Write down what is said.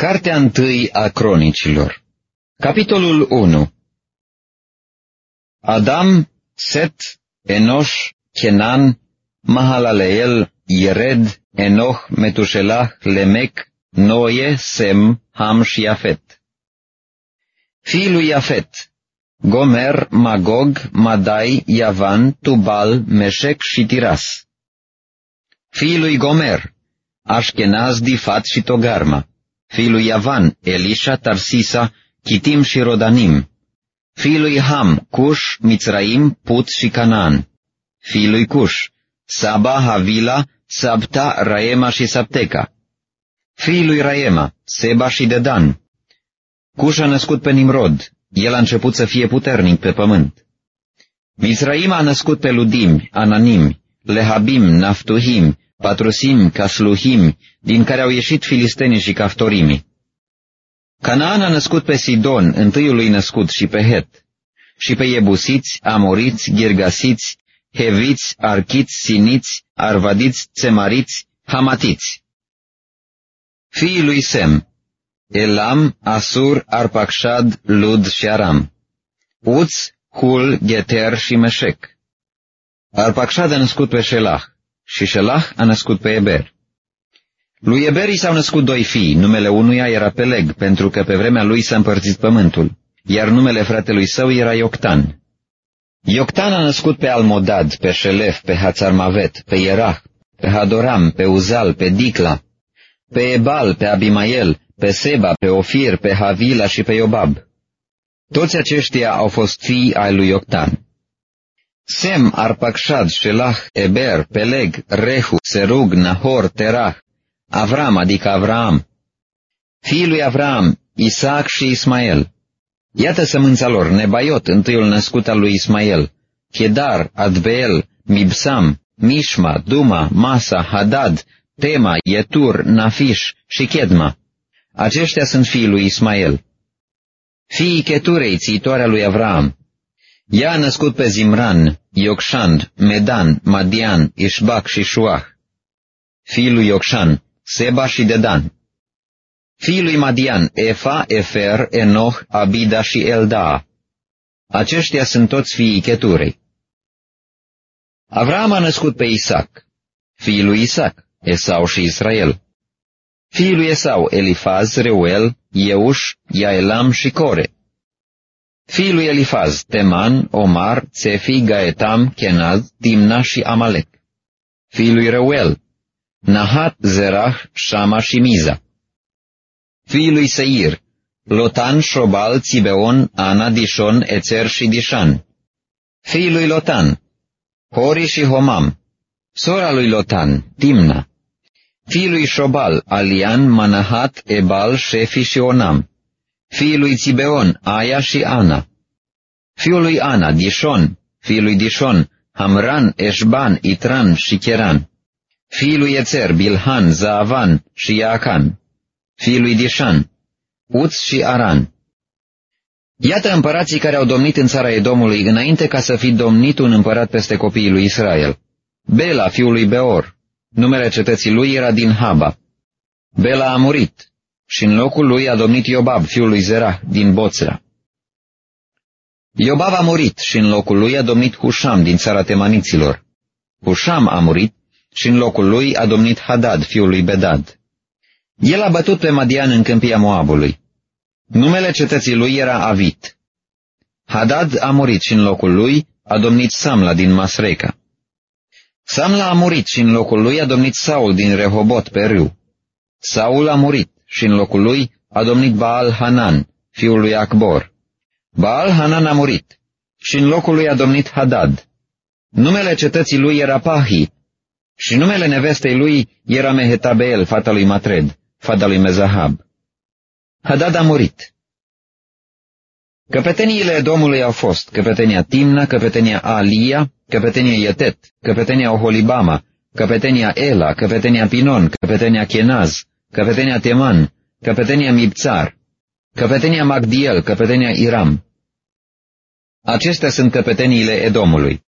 Cartea întâi a cronicilor. Capitolul 1 Adam, Set, Enoș, Kenan, Mahalaleel, Yered, Enoch, Metușelah, Lemec, Noe, Sem, Ham și Iafet. Fiii lui Iafet, Gomer, Magog, Madai, Yavan, Tubal, Meșec și Tiras. Fiii lui Gomer, Ashkenaz, Difat și Togarma fiul lui Iavan, Elisha, Tarsisa, Chitim și Rodanim, fiul lui Ham, Cush, Mitzraim, Put și Canaan, fiul lui Cush, Saba, Havila, Sabta, Raema și Sapteca, fiul lui Raema, Seba și Dedan. Cush a născut pe Nimrod, el a început să fie puternic pe pământ. Mizraim a născut pe Ludim, Ananim, Lehabim, Naftuhim, Patrusim, Casluhim, din care au ieșit filistenii și caftorimii. Canaan a născut pe Sidon, întâiului născut, și pe Het, și pe Iebusiți, Amoriți, Girgasiți, Heviți, Archiți, Siniți, Arvadiți, Țemariți, Hamatiți. Fiii lui Sem, Elam, Asur, Arpacșad, Lud și Aram. Uț, Hul, Geter și Meșec. Arpacșad a născut pe Shelah și Shelah a născut pe Eber. Lui Eber i s-au născut doi fii, numele unuia era Peleg, pentru că pe vremea lui s-a împărțit pământul, iar numele fratelui său era Ioctan. Ioctan a născut pe Almodad, pe Șelef, pe Hațarmavet, pe Ierah, pe Hadoram, pe Uzal, pe Dicla, pe Ebal, pe Abimael, pe Seba, pe Ofir, pe Havila și pe Iobab. Toți aceștia au fost fii ai lui Ioctan. Sem, Arpacșad, Shelah, Eber, Peleg, Rehu, Serug, Nahor, Terah, Avram, adică Avram, fiii lui Avram, Isaac și Ismael. Iată sămânța lor, Nebaiot, întâiul născut al lui Ismael, Chedar, Adbeel, Mibsam, Mishma, Duma, Masa, Hadad, Tema, Yetur, Nafish și Chedma. Aceștia sunt fiii lui Ismael. Fiii Cheturei, țiitoarea lui Avram. Ea a născut pe Zimran, Iocșand, Medan, Madian, Ishbac și Shuah. Fiul lui Iocșan, Seba și Dedan. Fiul lui Madian, Efa, Efer, Enoch, Abida și Elda. Aceștia sunt toți fiii Cheturei. Avram a născut pe Isaac, fiul lui Isaac, Esau și Israel. Fiul lui Esau, Elifaz, Reuel, Euș, Iaelam și Core. Fiul lui Elifaz, Teman, Omar, Tsefi, Gaetam, Kenaz, Timna și Amalek. Fiul lui Reuel, Nahat, Zerah, Shama și Miza. Fiul lui Seir, Lotan, Shobal, Țibeon, Ana, Dishon, Ețer și Dishan. Fiul lui Lotan, Hori și Homam. Sora lui Lotan, Timna. Fiul lui Shobal, Alian, Manahat, Ebal, Shefi și Onam. Fiul lui Țibeon, Aia și Ana. Fiul lui Ana, Dishon. Fiul lui Dishon, Hamran, Eșban, Itran și Cheran fiul lui Ețer, Bilhan, Zaavan și Iaacan, fiul lui Dishan, Uț și Aran. Iată împărații care au domnit în țara Edomului înainte ca să fi domnit un împărat peste copiii lui Israel. Bela, fiul lui Beor, numele cetății lui era din Haba. Bela a murit și în locul lui a domnit Iobab, fiul lui Zerah, din Boțra. Iobab a murit și în locul lui a domnit Husham din țara temaniților. Husham a murit și în locul lui a domnit Hadad, fiul lui Bedad. El a bătut pe Madian în câmpia Moabului. Numele cetății lui era Avit. Hadad a murit și în locul lui a domnit Samla din Masreca. Samla a murit și în locul lui a domnit Saul din Rehobot pe râu. Saul a murit și în locul lui a domnit Baal Hanan, fiul lui Acbor. Baal Hanan a murit și în locul lui a domnit Hadad. Numele cetății lui era Pahi și numele nevestei lui era Mehetabel, fata lui Matred, fata lui Mezahab. Hadad a murit. Căpeteniile Domnului au fost căpetenia Timna, căpetenia Alia, căpetenia Ietet, căpetenia Oholibama, căpetenia Ela, căpetenia Pinon, căpetenia Chenaz, căpetenia Teman, căpetenia Mibțar, căpetenia Magdiel, căpetenia Iram. Acestea sunt căpeteniile Edomului.